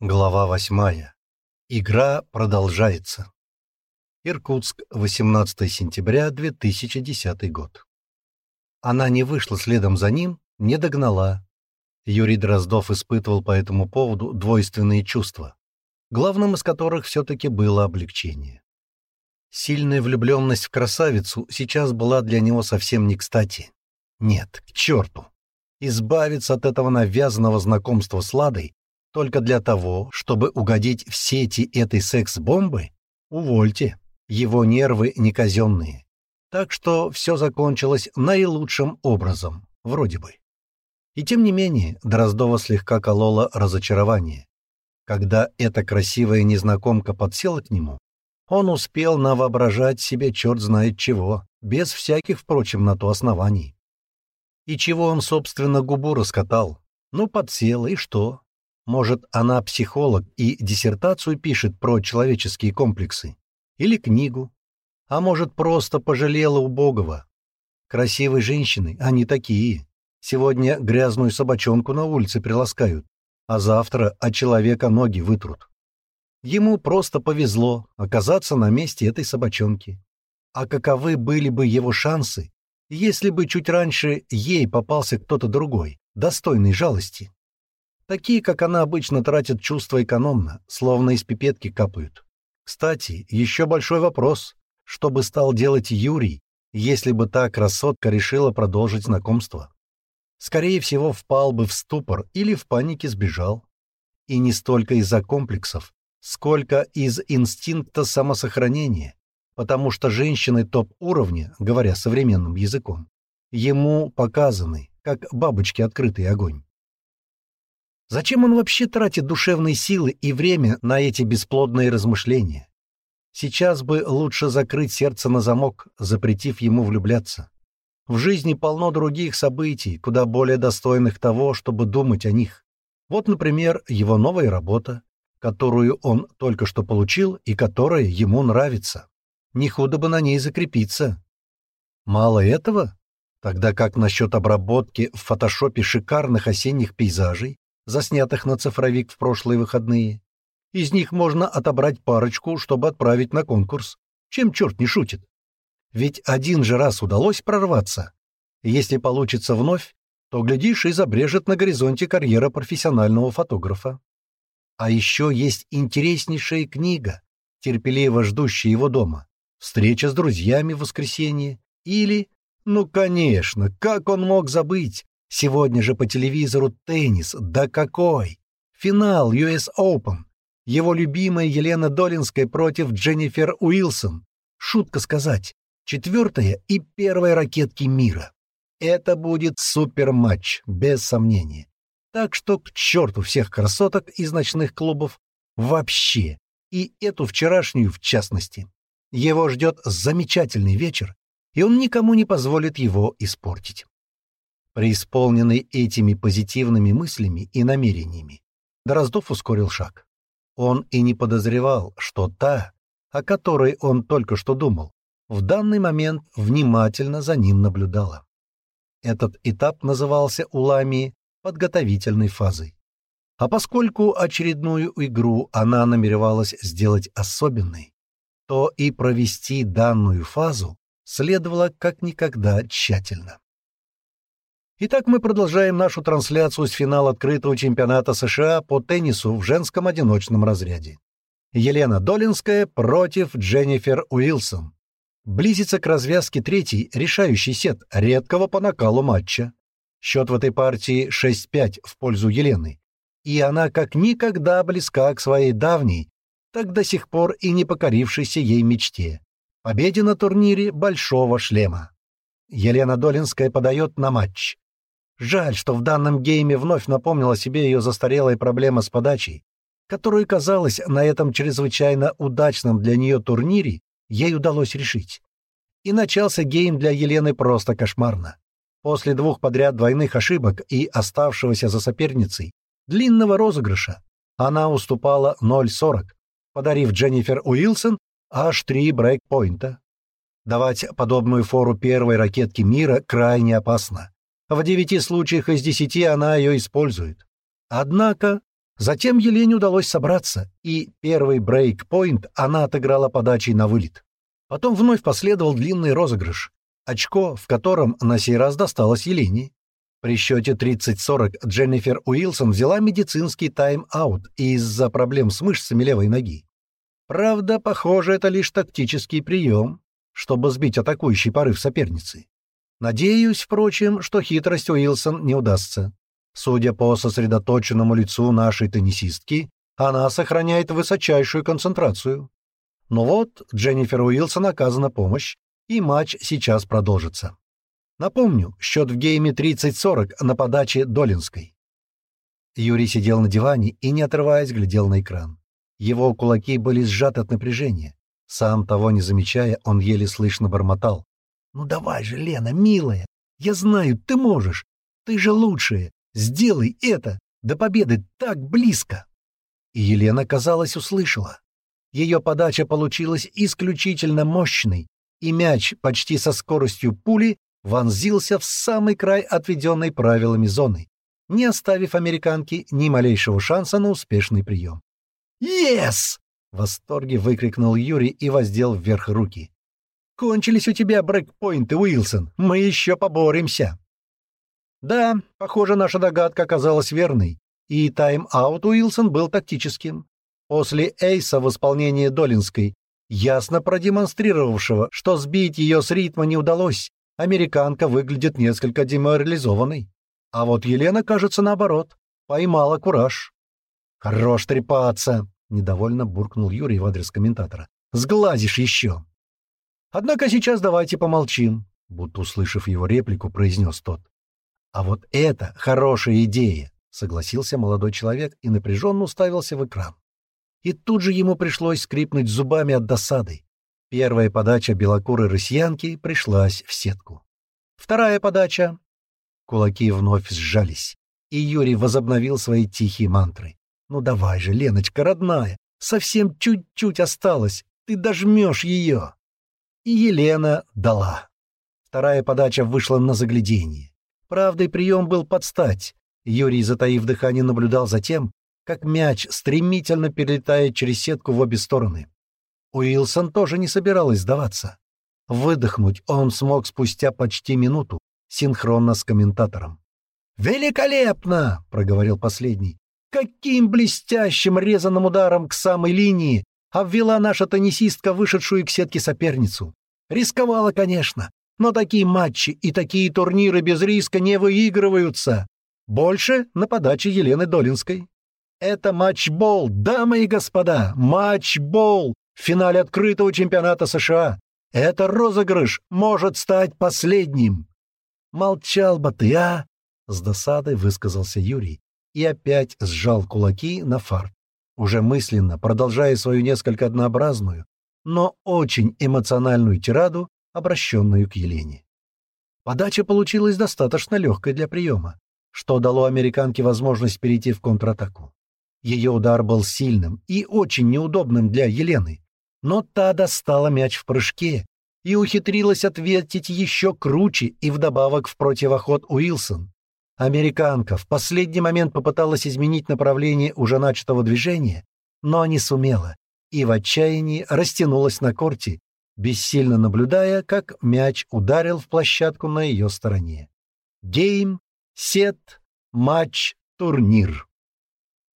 Глава восьмая. Игра продолжается. Иркутск, 18 сентября 2010 год. Она не вышла следом за ним, не догнала. Юрий Дроздов испытывал по этому поводу двойственные чувства, главным из которых все-таки было облегчение. Сильная влюбленность в красавицу сейчас была для него совсем не кстати. Нет, к черту. Избавиться от этого навязанного знакомства с Ладой только для того, чтобы угодить в сети этой секс-бомбы? Увольте, его нервы не казенные. Так что все закончилось наилучшим образом, вроде бы. И тем не менее, Дроздова слегка колола разочарование. Когда эта красивая незнакомка подсела к нему, он успел навоображать себе черт знает чего, без всяких, впрочем, на то оснований. И чего он, собственно, губу раскатал? Ну, подсела, и что? Может, она психолог и диссертацию пишет про человеческие комплексы? Или книгу? А может, просто пожалела убогого? Красивые женщины, они такие. Сегодня грязную собачонку на улице приласкают, а завтра от человека ноги вытрут. Ему просто повезло оказаться на месте этой собачонки. А каковы были бы его шансы, если бы чуть раньше ей попался кто-то другой, достойный жалости? Такие, как она, обычно тратят чувства экономно, словно из пипетки капают. Кстати, еще большой вопрос. Что бы стал делать Юрий, если бы та красотка решила продолжить знакомство? Скорее всего, впал бы в ступор или в панике сбежал. И не столько из-за комплексов, сколько из инстинкта самосохранения, потому что женщины топ-уровня, говоря современным языком, ему показаны, как бабочки открытый огонь. Зачем он вообще тратит душевные силы и время на эти бесплодные размышления? Сейчас бы лучше закрыть сердце на замок, запретив ему влюбляться. В жизни полно других событий, куда более достойных того, чтобы думать о них. Вот, например, его новая работа, которую он только что получил и которая ему нравится. Не худо бы на ней закрепиться. Мало этого? Тогда как насчет обработки в фотошопе шикарных осенних пейзажей заснятых на цифровик в прошлые выходные. Из них можно отобрать парочку, чтобы отправить на конкурс. Чем черт не шутит? Ведь один же раз удалось прорваться. Если получится вновь, то, глядишь, и забрежет на горизонте карьера профессионального фотографа. А еще есть интереснейшая книга, терпеливо ждущая его дома. Встреча с друзьями в воскресенье. Или, ну, конечно, как он мог забыть Сегодня же по телевизору теннис. Да какой! Финал US Open. Его любимая Елена Долинская против Дженнифер Уилсон. Шутка сказать. Четвертая и первая ракетки мира. Это будет супер-матч, без сомнения. Так что к черту всех красоток из ночных клубов вообще, и эту вчерашнюю в частности. Его ждет замечательный вечер, и он никому не позволит его испортить. Преисполненный этими позитивными мыслями и намерениями, Дроздов ускорил шаг. Он и не подозревал, что та, о которой он только что думал, в данный момент внимательно за ним наблюдала. Этот этап назывался у Ламии подготовительной фазой. А поскольку очередную игру она намеревалась сделать особенной, то и провести данную фазу следовало как никогда тщательно. Итак, мы продолжаем нашу трансляцию с финала открытого чемпионата США по теннису в женском одиночном разряде. Елена Долинская против Дженнифер Уилсон. Близится к развязке третий, решающий сет редкого по накалу матча. Счет в этой партии 6-5 в пользу Елены. И она как никогда близка к своей давней, так до сих пор и не покорившейся ей мечте. Победе на турнире «Большого шлема». Елена Долинская подает на матч. Жаль, что в данном гейме вновь напомнила себе ее застарелая проблема с подачей, которую, казалось, на этом чрезвычайно удачном для нее турнире ей удалось решить. И начался гейм для Елены просто кошмарно. После двух подряд двойных ошибок и оставшегося за соперницей длинного розыгрыша она уступала 0-40, подарив Дженнифер Уилсон аж три брейкпоинта. Давать подобную фору первой ракетке мира крайне опасно. В девяти случаях из десяти она ее использует. Однако Затем Елене удалось собраться, и первый брейк-пойнт она отыграла подачей на вылет. Потом вновь последовал длинный розыгрыш, очко, в котором на сей раз досталось Елене. При счете 30-40 Дженнифер Уилсон взяла медицинский тайм-аут из-за проблем с мышцами левой ноги. Правда, похоже, это лишь тактический прием, чтобы сбить атакующий порыв соперницы. Надеюсь, впрочем, что хитрость Уилсон не удастся. Судя по сосредоточенному лицу нашей теннисистки, она сохраняет высочайшую концентрацию. Но вот Дженнифер Уилсон оказана помощь, и матч сейчас продолжится. Напомню, счет в гейме 30-40 на подаче Долинской. Юрий сидел на диване и, не отрываясь, глядел на экран. Его кулаки были сжаты от напряжения. Сам того не замечая, он еле слышно бормотал. «Ну давай же, Лена, милая! Я знаю, ты можешь! Ты же лучшая! Сделай это! До победы так близко!» И Елена, казалось, услышала. Ее подача получилась исключительно мощной, и мяч почти со скоростью пули вонзился в самый край отведенной правилами зоны, не оставив американке ни малейшего шанса на успешный прием. «Ес!» — в восторге выкрикнул Юрий и воздел вверх руки. «Кончились у тебя брейкпоинты, Уилсон. Мы еще поборемся!» Да, похоже, наша догадка оказалась верной, и тайм-аут Уилсон был тактическим. После эйса в исполнении Долинской, ясно продемонстрировавшего, что сбить ее с ритма не удалось, американка выглядит несколько деморализованной. А вот Елена, кажется, наоборот, поймала кураж. «Хорош трепаться!» — недовольно буркнул Юрий в адрес комментатора. «Сглазишь еще!» «Однако сейчас давайте помолчим», — будто услышав его реплику, произнес тот. «А вот это хорошая идея!» — согласился молодой человек и напряженно уставился в экран. И тут же ему пришлось скрипнуть зубами от досады. Первая подача белокурой россиянки пришлась в сетку. Вторая подача. Кулаки вновь сжались, и Юрий возобновил свои тихие мантры. «Ну давай же, Леночка, родная, совсем чуть-чуть осталось, ты дожмешь ее!» И Елена дала. Вторая подача вышла на загляденье. Правда, прием был под стать. Юрий, затаив дыхание, наблюдал за тем, как мяч стремительно перелетает через сетку в обе стороны. Уилсон тоже не собиралась сдаваться. Выдохнуть он смог спустя почти минуту, синхронно с комментатором. «Великолепно!» — проговорил последний. «Каким блестящим резаным ударом к самой линии обвела наша теннисистка вышедшую к сетке соперницу. Рисковала, конечно, но такие матчи и такие турниры без риска не выигрываются. Больше на подаче Елены Долинской. Это матчбол, дамы и господа, матчбол в финале открытого чемпионата США. Это розыгрыш может стать последним. Молчал бы ты, а? С досадой высказался Юрий и опять сжал кулаки на фарт, уже мысленно продолжая свою несколько однообразную, но очень эмоциональную тираду, обращенную к Елене. Подача получилась достаточно легкой для приема, что дало американке возможность перейти в контратаку. Ее удар был сильным и очень неудобным для Елены, но та достала мяч в прыжке и ухитрилась ответить еще круче и вдобавок в противоход Уилсон. Американка в последний момент попыталась изменить направление уже начатого движения, но не сумела и в отчаянии растянулась на корте, бессильно наблюдая, как мяч ударил в площадку на ее стороне. Гейм, сет, матч, турнир.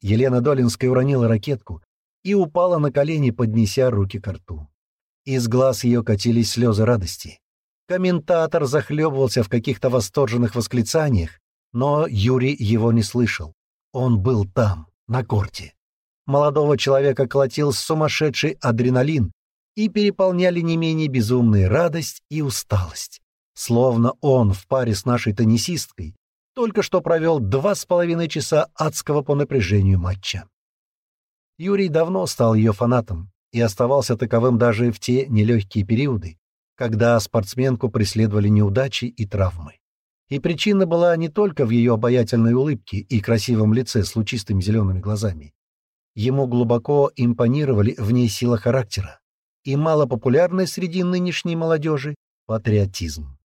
Елена Долинская уронила ракетку и упала на колени, поднеся руки к рту. Из глаз ее катились слезы радости. Комментатор захлебывался в каких-то восторженных восклицаниях, но Юрий его не слышал. Он был там, на корте. Молодого человека колотил сумасшедший адреналин, и переполняли не менее безумные радость и усталость. Словно он в паре с нашей теннисисткой только что провел два с половиной часа адского по напряжению матча. Юрий давно стал ее фанатом и оставался таковым даже в те нелегкие периоды, когда спортсменку преследовали неудачи и травмы. И причина была не только в ее обаятельной улыбке и красивом лице с лучистыми зелеными глазами. Ему глубоко импонировали в ней сила характера и малопопулярный среди нынешней молодежи патриотизм.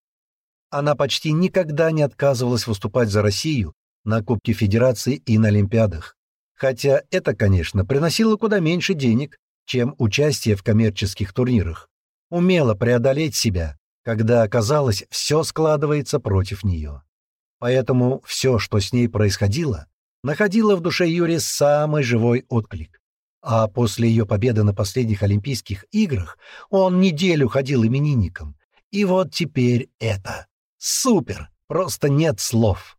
Она почти никогда не отказывалась выступать за Россию на Кубке Федерации и на Олимпиадах. Хотя это, конечно, приносило куда меньше денег, чем участие в коммерческих турнирах. Умела преодолеть себя, когда, казалось, все складывается против нее. Поэтому все, что с ней происходило, находило в душе Юрия самый живой отклик. А после ее победы на последних Олимпийских играх он неделю ходил именинником. И вот теперь это. Супер! Просто нет слов.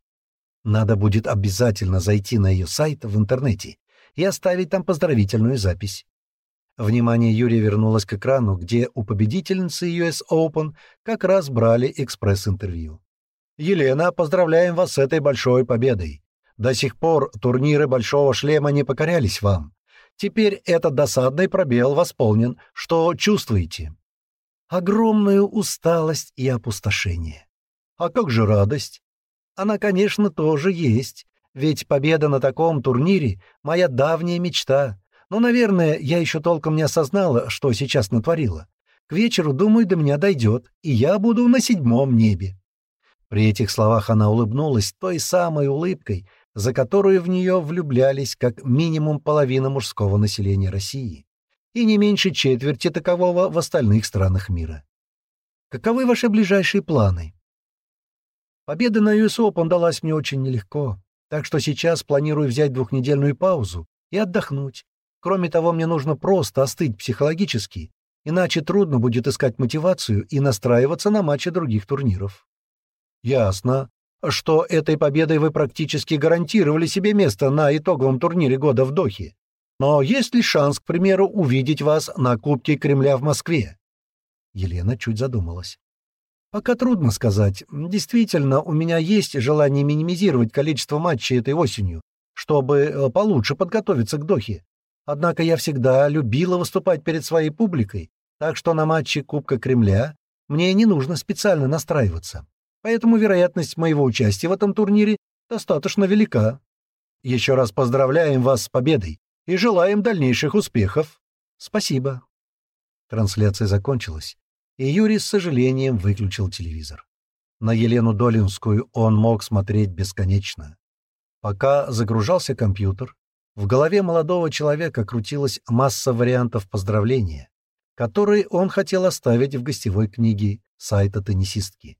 Надо будет обязательно зайти на ее сайт в интернете и оставить там поздравительную запись. Внимание Юрия вернулось к экрану, где у победительницы US Open как раз брали экспресс-интервью. «Елена, поздравляем вас с этой большой победой. До сих пор турниры «Большого шлема» не покорялись вам. Теперь этот досадный пробел восполнен. Что чувствуете?» «Огромную усталость и опустошение. А как же радость? Она, конечно, тоже есть, ведь победа на таком турнире — моя давняя мечта. Но, наверное, я еще толком не осознала, что сейчас натворила. К вечеру, думаю, до меня дойдет, и я буду на седьмом небе». При этих словах она улыбнулась той самой улыбкой, за которую в нее влюблялись как минимум половина мужского населения России и не меньше четверти такового в остальных странах мира. Каковы ваши ближайшие планы? Победа на US Open далась мне очень нелегко, так что сейчас планирую взять двухнедельную паузу и отдохнуть. Кроме того, мне нужно просто остыть психологически, иначе трудно будет искать мотивацию и настраиваться на матчи других турниров. Ясно, что этой победой вы практически гарантировали себе место на итоговом турнире года в Дохе. Но есть ли шанс, к примеру, увидеть вас на Кубке Кремля в Москве? Елена чуть задумалась. Пока трудно сказать. Действительно, у меня есть желание минимизировать количество матчей этой осенью, чтобы э, получше подготовиться к Дохе. Однако я всегда любила выступать перед своей публикой, так что на матче Кубка Кремля мне не нужно специально настраиваться. Поэтому вероятность моего участия в этом турнире достаточно велика. Еще раз поздравляем вас с победой и желаем дальнейших успехов. Спасибо. Трансляция закончилась, и Юрий с сожалением выключил телевизор. На Елену Долинскую он мог смотреть бесконечно. Пока загружался компьютер, в голове молодого человека крутилась масса вариантов поздравления, которые он хотел оставить в гостевой книге сайта теннисистки.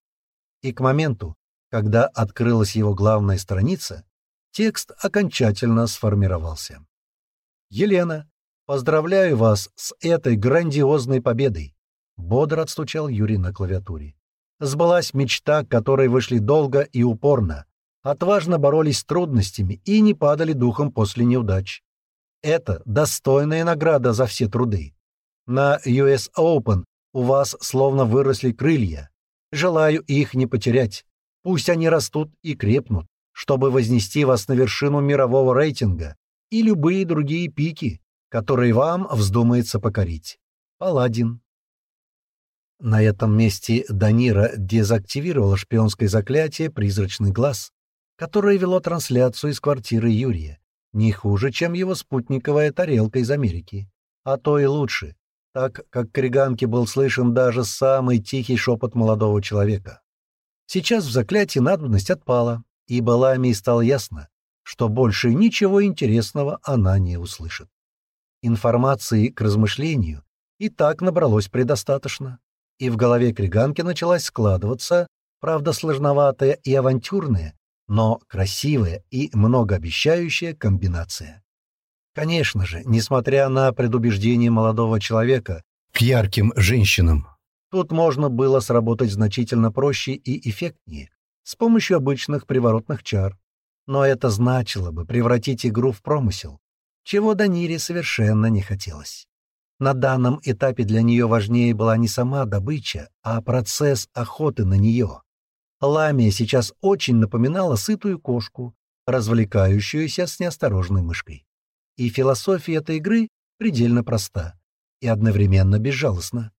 И к моменту, когда открылась его главная страница, текст окончательно сформировался. «Елена, поздравляю вас с этой грандиозной победой!» — бодро отстучал Юрий на клавиатуре. Сбылась мечта, к которой вышли долго и упорно, отважно боролись с трудностями и не падали духом после неудач. Это достойная награда за все труды. На US Open у вас словно выросли крылья. Желаю их не потерять. Пусть они растут и крепнут, чтобы вознести вас на вершину мирового рейтинга и любые другие пики, которые вам вздумается покорить. Паладин. На этом месте Данира дезактивировала шпионское заклятие «Призрачный глаз», которое вело трансляцию из квартиры Юрия, не хуже, чем его спутниковая тарелка из Америки, а то и лучше, так как к был слышен даже самый тихий шепот молодого человека. Сейчас в заклятии надобность отпала, и Балами стало ясно, что больше ничего интересного она не услышит. Информации к размышлению и так набралось предостаточно, и в голове Криганки началась складываться, правда сложноватая и авантюрная, но красивая и многообещающая комбинация. Конечно же, несмотря на предубеждение молодого человека к ярким женщинам, тут можно было сработать значительно проще и эффектнее, с помощью обычных приворотных чар, но это значило бы превратить игру в промысел, чего Данире совершенно не хотелось. На данном этапе для нее важнее была не сама добыча, а процесс охоты на нее. Ламия сейчас очень напоминала сытую кошку, развлекающуюся с неосторожной мышкой. И философия этой игры предельно проста и одновременно безжалостна.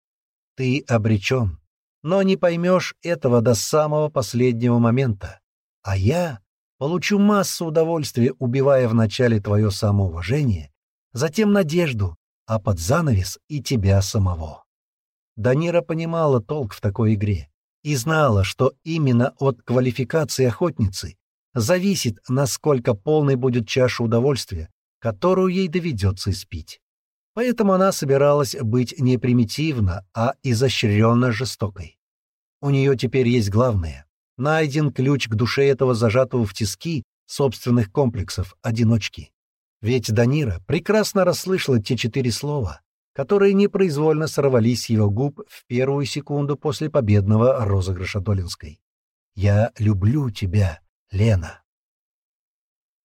Ты обречен, но не поймешь этого до самого последнего момента. А я Получу массу удовольствия, убивая вначале твое самоуважение, затем надежду, а под занавес и тебя самого. Данира понимала толк в такой игре и знала, что именно от квалификации охотницы зависит, насколько полной будет чаша удовольствия, которую ей доведется испить. Поэтому она собиралась быть не примитивно, а изощренно жестокой. У нее теперь есть главное. Найден ключ к душе этого зажатого в тиски собственных комплексов одиночки. Ведь Данира прекрасно расслышала те четыре слова, которые непроизвольно сорвались с его губ в первую секунду после победного розыгрыша Долинской. «Я люблю тебя, Лена».